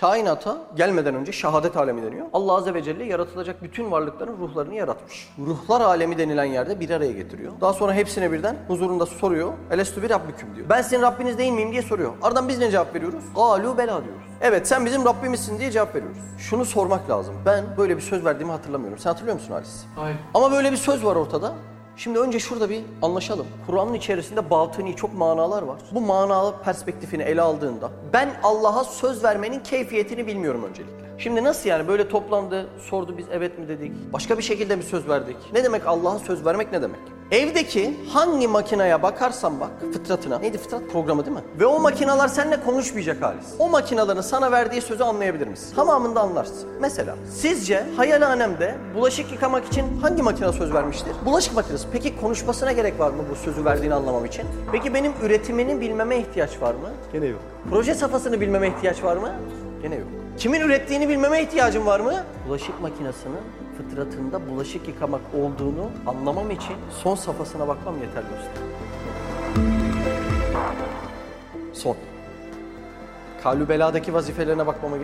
Kainata gelmeden önce şehadet alemi deniyor. Allah Azze ve Celle yaratılacak bütün varlıkların ruhlarını yaratmış. Ruhlar alemi denilen yerde bir araya getiriyor. Daha sonra hepsine birden huzurunda soruyor. Elestü bir Rabbüküm diyor. Ben senin Rabbiniz değil miyim diye soruyor. Ardından biz ne cevap veriyoruz? Galu bela diyoruz. Evet sen bizim Rabbimizsin diye cevap veriyoruz. Şunu sormak lazım. Ben böyle bir söz verdiğimi hatırlamıyorum. Sen hatırlıyor musun Halis? Hayır. Ama böyle bir söz var ortada. Şimdi önce şurada bir anlaşalım. Kur'an'ın içerisinde batıni çok manalar var. Bu manalı perspektifini ele aldığında ben Allah'a söz vermenin keyfiyetini bilmiyorum öncelikle. Şimdi nasıl yani böyle toplandı, sordu biz evet mi dedik? Başka bir şekilde mi söz verdik? Ne demek Allah'a söz vermek ne demek? Evdeki hangi makineye bakarsan bak fıtratına. Neydi fıtrat programı değil mi? Ve o makineler seninle konuşmayacak halis. O makinelerin sana verdiği sözü anlayabilir misin? Tamamında anlarsın. Mesela sizce hayalhanemde bulaşık yıkamak için hangi makine söz vermiştir? Bulaşık makinesi. Peki konuşmasına gerek var mı bu sözü verdiğini anlamam için? Peki benim üretimini bilmeme ihtiyaç var mı? Gene yok. Proje safhasını bilmeme ihtiyaç var mı? Gene yok. Kimin ürettiğini bilmeme ihtiyacım var mı? Bulaşık makinesinin fıtratında bulaşık yıkamak olduğunu anlamam için son safhasına bakmam yeterli usta. Son. Kalübeladaki vazifelerine bakmama,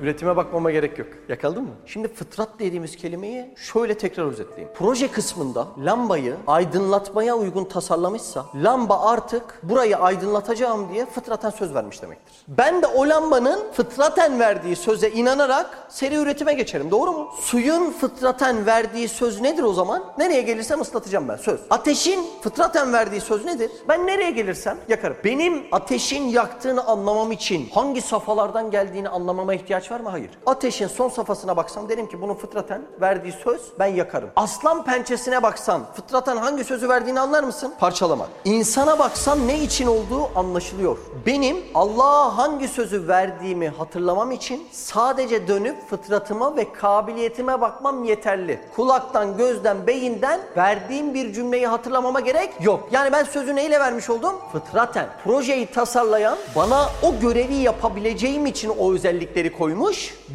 üretime bakmama gerek yok. Yakaladın mı? Şimdi fıtrat dediğimiz kelimeyi şöyle tekrar özetleyeyim. Proje kısmında lambayı aydınlatmaya uygun tasarlamışsa lamba artık burayı aydınlatacağım diye fıtraten söz vermiş demektir. Ben de o lambanın fıtraten verdiği söze inanarak seri üretime geçerim. Doğru mu? Suyun fıtraten verdiği söz nedir o zaman? Nereye gelirsem ıslatacağım ben söz. Ateşin fıtraten verdiği söz nedir? Ben nereye gelirsem yakarım. Benim ateşin yaktığını anlamam için hangi safhalardan geldiğini anlamama ihtiyaç var mı? Hayır. Ateşin son safhasına baksam derim ki bunun fıtraten verdiği söz ben yakarım. Aslan pençesine baksan fıtraten hangi sözü verdiğini anlar mısın? Parçalamak. İnsana baksan ne için olduğu anlaşılıyor. Benim Allah'a hangi sözü verdiğimi hatırlamam için sadece dönüp fıtratıma ve kabiliyetime bakmam yeterli. Kulaktan, gözden, beyinden verdiğim bir cümleyi hatırlamama gerek yok. Yani ben sözü neyle vermiş oldum? Fıtraten. Projeyi tasarlayan bana o görevi yapabileceğim için o özellikleri koymuş.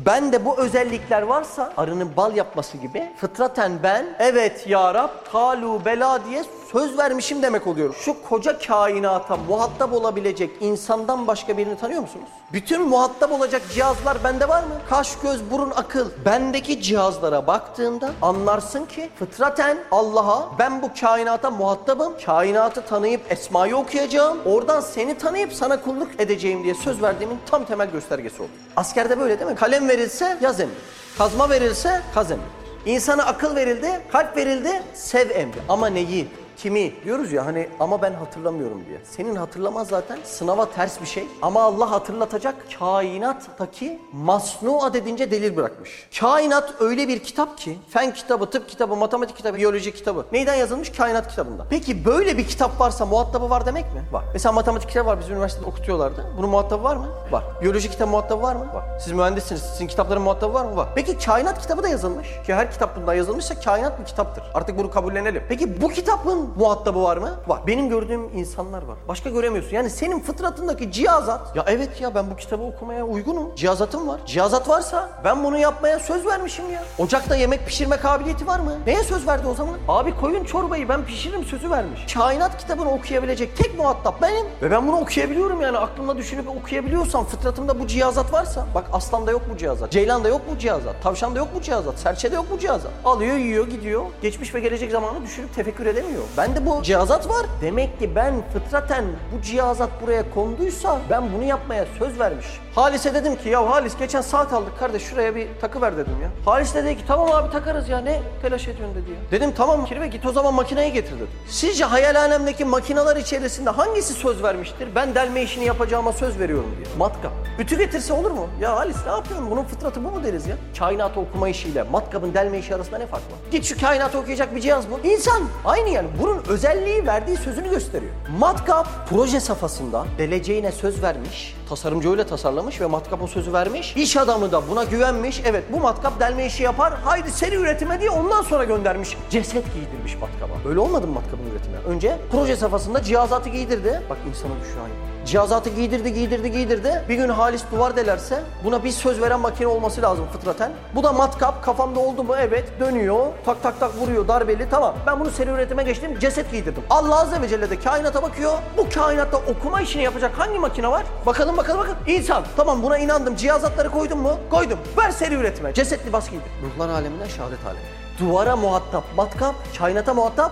Ben de bu özellikler varsa arının bal yapması gibi fıtraten ben evet ya Rab kalu bela diye söz vermişim demek oluyor. Şu koca kainata muhatap olabilecek insandan başka birini tanıyor musunuz? Bütün muhatap olacak cihazlar bende var mı? Kaş, göz, burun, akıl. Bendeki cihazlara baktığında anlarsın ki fıtraten Allah'a ben bu kainata muhatabım. Kainatı tanıyıp esmayı okuyacağım. Oradan seni tanıyıp sana kulluk edeceğim diye söz verdiğimin tam temel göstergesi oldu. Askerde böyle değil mi? Kalem verilse yaz emri. Kazma verilse kaz emri. İnsana akıl verildi, kalp verildi, sev emri. Ama neyi? Kimi? Diyoruz ya hani ama ben hatırlamıyorum diye. Senin hatırlaman zaten sınava ters bir şey. Ama Allah hatırlatacak kainattaki masnua dedince delil bırakmış. Kainat öyle bir kitap ki fen kitabı, tıp kitabı, matematik kitabı, biyoloji kitabı. Neyden yazılmış? Kainat kitabından. Peki böyle bir kitap varsa muhatabı var demek mi? Var. Mesela matematik kitabı var. Bizim üniversitede okutuyorlardı. Bunun muhatabı var mı? Var. Biyoloji kitabı muhatabı var mı? Var. Siz mühendissiniz. Sizin kitapların muhatabı var mı? Var. Peki kainat kitabı da yazılmış. Ki her kitap bundan yazılmışsa kainat bir kitaptır. Artık bunu kabullenelim. Peki bu kitabın muhatabı var mı? Var. Benim gördüğüm insanlar var. Başka göremiyorsun. Yani senin fıtratındaki cihazat. Ya evet ya ben bu kitabı okumaya uygunum. Cihazatım var. Cihazat varsa ben bunu yapmaya söz vermişim ya. Ocakta yemek pişirme kabiliyeti var mı? Neye söz verdi o zaman? Abi koyun çorbayı ben pişiririm sözü vermiş. Kainat kitabını okuyabilecek tek muhatap benim. Ve ben bunu okuyabiliyorum yani aklımda düşünüp okuyabiliyorsam fıtratımda bu cihazat varsa. Bak aslanda yok bu cihazat. Ceylanda yok bu cihazat. Tavşanda yok bu cihazat. Serçede yok bu cihazat. Alıyor yiyor gidiyor. Geçmiş ve gelecek zamanı düşünüp tefekkür edemiyor. Bende bu cihazat var. Demek ki ben fıtraten bu cihazat buraya konduysa ben bunu yapmaya söz vermiş. Halis'e dedim ki ya Halis geçen saat aldık kardeş şuraya bir takı ver dedim ya. Halis de dedi ki tamam abi takarız ya ne telaş ediyorsun dedi ya. Dedim tamam Kirve git o zaman makineyi getir dedim. Sizce hayal alemdeki makineler içerisinde hangisi söz vermiştir? Ben delme işini yapacağıma söz veriyorum diye. Matkap. Ütü getirse olur mu? Ya Halis ne yapıyorsun? Bunun fıtratı bu mu deriz ya? Kainatı okuma işiyle matkabın delme işi arasında ne fark var? Git şu kainatı okuyacak bir cihaz bul. İnsan. Aynı yani. Bunun özelliği verdiği sözünü gösteriyor. Matkap proje safhasında deleceğine söz vermiş. Tasarımcı öyle tasarlamış ve matkap o sözü vermiş. İş adamı da buna güvenmiş. Evet bu matkap delme işi yapar. Haydi seri üretime diye ondan sonra göndermiş. Ceset giydirmiş matkaba. Böyle olmadı mı matkabın üretimi? Önce proje safhasında cihazatı giydirdi. Bak insana düşüyor aynı. Cihazatı giydirdi, giydirdi, giydirdi. Bir gün Halis duvar delerse buna bir söz veren makine olması lazım fıtraten. Bu da matkap. Kafamda oldu mu? Evet. Dönüyor. Tak tak tak vuruyor darbeli. Tamam. Ben bunu seri üretime geçtim. Ceset giydirdim. Allah Azze ve Celle de kainata bakıyor. Bu kainatta okuma işini yapacak hangi makine var? Bakalım bakalım bakın. İnsan. Tamam buna inandım. Cihazatları koydum mu? Koydum. Ver seri üretime. Ceset libas giydir. Ruhlar aleminden şehadet alemi. Duvara muhatap matkap, kainata muhatap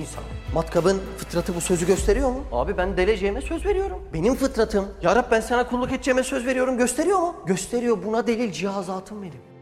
insan. Matkabın fıtratı bu sözü gösteriyor mu? Abi ben deleceğime söz veriyorum. Benim fıtratım. Ya Rab ben sana kulluk edeceğime söz veriyorum gösteriyor mu? Gösteriyor. Buna delil cihazatım benim.